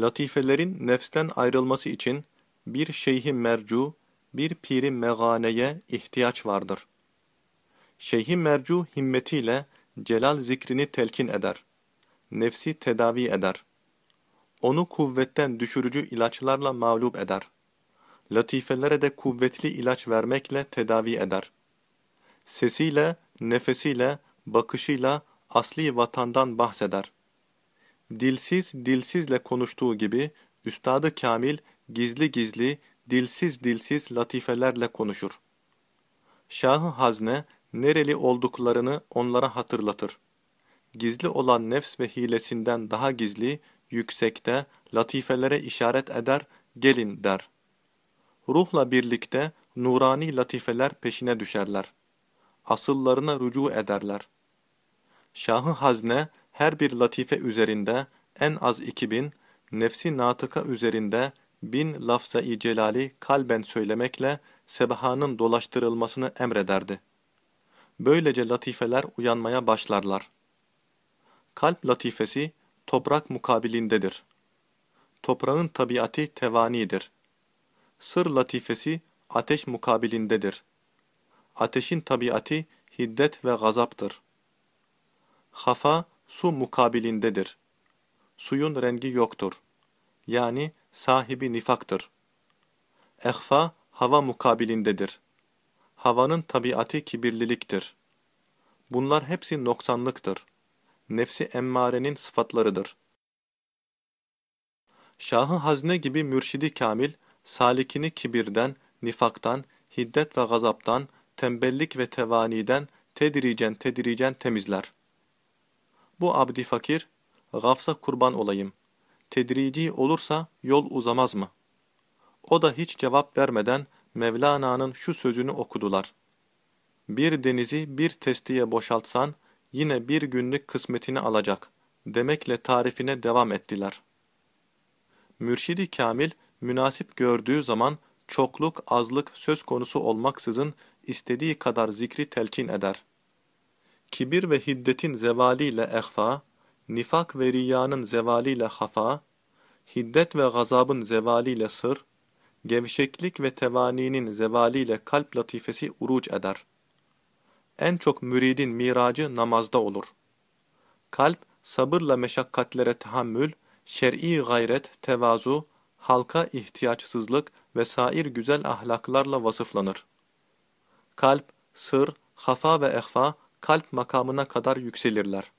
Latifelerin nefsten ayrılması için bir şeyhi mercu, bir piri meganeye ihtiyaç vardır. Şeyhi mercu himmetiyle celal zikrini telkin eder. Nefsi tedavi eder. Onu kuvvetten düşürücü ilaçlarla mağlup eder. Latifelere de kuvvetli ilaç vermekle tedavi eder. Sesiyle, nefesiyle, bakışıyla asli vatandan bahseder. Dilsiz dilsizle konuştuğu gibi Üstadı Kamil gizli gizli, dilsiz dilsiz latifelerle konuşur. Şahı Hazne nereli olduklarını onlara hatırlatır. Gizli olan nefs ve hilesinden daha gizli, yüksekte, latifelere işaret eder, gelin der. Ruhla birlikte nurani latifeler peşine düşerler. Asıllarına rücu ederler. Şahı Hazne her bir latife üzerinde en az 2000, nefsi natıka üzerinde bin lafza-i celali kalben söylemekle sebahanın dolaştırılmasını emrederdi. Böylece latifeler uyanmaya başlarlar. Kalp latifesi toprak mukabilindedir. Toprağın tabiatı tevanidir. Sır latifesi ateş mukabilindedir. Ateşin tabiatı hiddet ve gazaptır. Hafa su mukabilindedir. Suyun rengi yoktur. Yani sahibi nifaktır. Ehfa hava mukabilindedir. Havanın tabiatı kibirliliktir. Bunlar hepsi noksanlıktır. Nefsi emmarenin sıfatlarıdır. Şahı Hazne gibi mürşidi kamil, salikini kibirden, nifaktan, hiddet ve gazaptan, tembellik ve tevaniden tedricen tedricen temizler. Bu abdi fakir, gafsa kurban olayım. Tedrici olursa yol uzamaz mı? O da hiç cevap vermeden Mevlana'nın şu sözünü okudular. Bir denizi bir testiye boşaltsan, yine bir günlük kısmetini alacak demekle tarifine devam ettiler. Mürşidi Kamil, münasip gördüğü zaman çokluk azlık söz konusu olmaksızın istediği kadar zikri telkin eder. Kibir ve hiddetin zevaliyle ehfa, nifak ve riyanın zevaliyle hafa, hiddet ve gazabın zevaliyle sır, gevşeklik ve tevaninin zevaliyle kalp latifesi uruç eder. En çok müridin miracı namazda olur. Kalp, sabırla meşakkatlere tahammül, şer'i gayret, tevazu, halka ihtiyaçsızlık ve sair güzel ahlaklarla vasıflanır. Kalp, sır, hafa ve ehfa kalp makamına kadar yükselirler.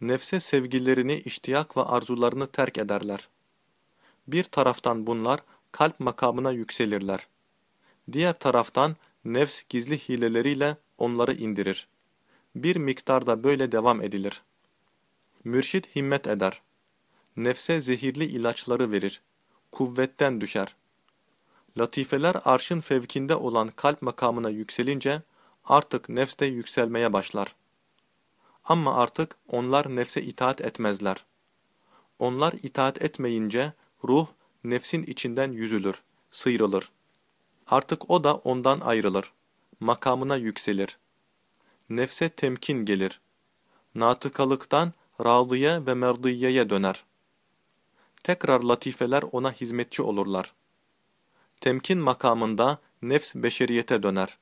Nefse sevgilerini, iştiyak ve arzularını terk ederler. Bir taraftan bunlar kalp makamına yükselirler. Diğer taraftan nefs gizli hileleriyle onları indirir. Bir miktarda böyle devam edilir. Mürşit himmet eder. Nefse zehirli ilaçları verir. Kuvvetten düşer. Latifeler arşın fevkinde olan kalp makamına yükselince artık nefste yükselmeye başlar. Ama artık onlar nefse itaat etmezler. Onlar itaat etmeyince ruh nefsin içinden yüzülür, sıyrılır. Artık o da ondan ayrılır. Makamına yükselir. Nefse temkin gelir. Natıkalıktan rağdıya ve merdiyeye döner. Tekrar latifeler ona hizmetçi olurlar. Temkin makamında nefs beşeriyete döner.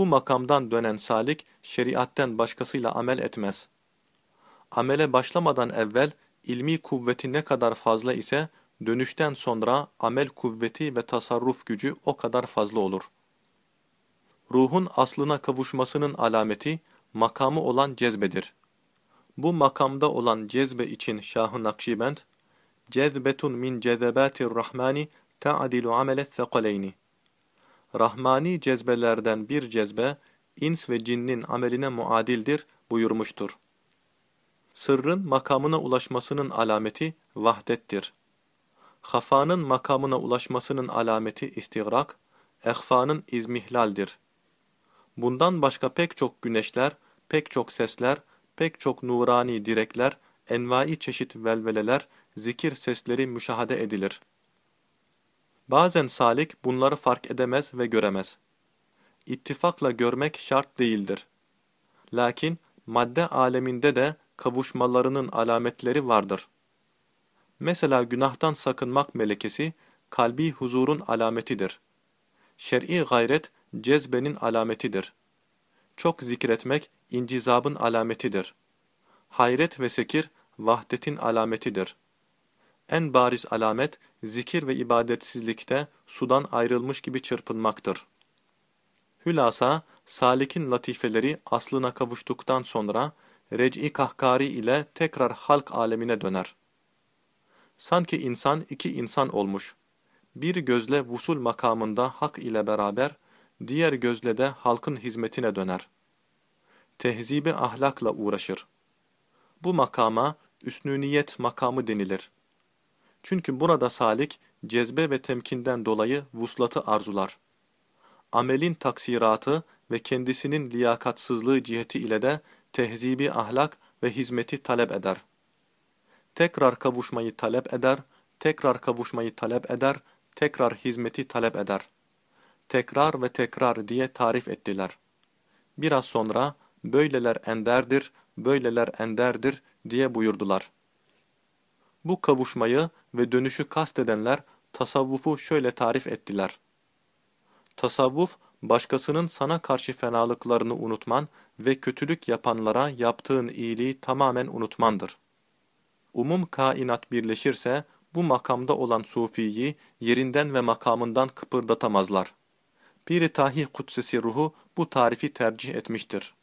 Bu makamdan dönen salik, şeriatten başkasıyla amel etmez. Amele başlamadan evvel, ilmi kuvveti ne kadar fazla ise, dönüşten sonra amel kuvveti ve tasarruf gücü o kadar fazla olur. Ruhun aslına kavuşmasının alameti, makamı olan cezbedir. Bu makamda olan cezbe için Şah-ı Nakşibend, cezbetun min cezebatir rahmani ta'dilu amelet sekaleyni. Rahmani cezbelerden bir cezbe, ins ve cinnin ameline muadildir buyurmuştur. Sırrın makamına ulaşmasının alameti vahdettir. Hafanın makamına ulaşmasının alameti istigrak, ehfanın izmihlaldir. Bundan başka pek çok güneşler, pek çok sesler, pek çok nurani direkler, envai çeşit velveleler, zikir sesleri müşahede edilir. Bazen salik bunları fark edemez ve göremez. İttifakla görmek şart değildir. Lakin madde aleminde de kavuşmalarının alametleri vardır. Mesela günahtan sakınmak melekesi, kalbi huzurun alametidir. Şer'i gayret, cezbenin alametidir. Çok zikretmek, incizabın alametidir. Hayret ve sekir, vahdetin alametidir. En bariz alamet, zikir ve ibadetsizlikte sudan ayrılmış gibi çırpınmaktır. Hülasa, salikin latifeleri aslına kavuştuktan sonra, rec'i kahkari ile tekrar halk alemine döner. Sanki insan iki insan olmuş. Bir gözle vusul makamında hak ile beraber, diğer gözle de halkın hizmetine döner. Tehzibi ahlakla uğraşır. Bu makama üsnüniyet makamı denilir. Çünkü burada salik, cezbe ve temkinden dolayı vuslatı arzular. Amelin taksiratı ve kendisinin liyakatsızlığı ciheti ile de tehzibi ahlak ve hizmeti talep eder. Tekrar kavuşmayı talep eder, tekrar kavuşmayı talep eder, tekrar hizmeti talep eder. Tekrar ve tekrar diye tarif ettiler. Biraz sonra böyleler enderdir, böyleler enderdir diye buyurdular. Bu kavuşmayı ve dönüşü kastedenler tasavvufu şöyle tarif ettiler. Tasavvuf, başkasının sana karşı fenalıklarını unutman ve kötülük yapanlara yaptığın iyiliği tamamen unutmandır. Umum kainat birleşirse, bu makamda olan sufiyi yerinden ve makamından kıpırdatamazlar. Pir-i Tahi Kudsesi ruhu bu tarifi tercih etmiştir.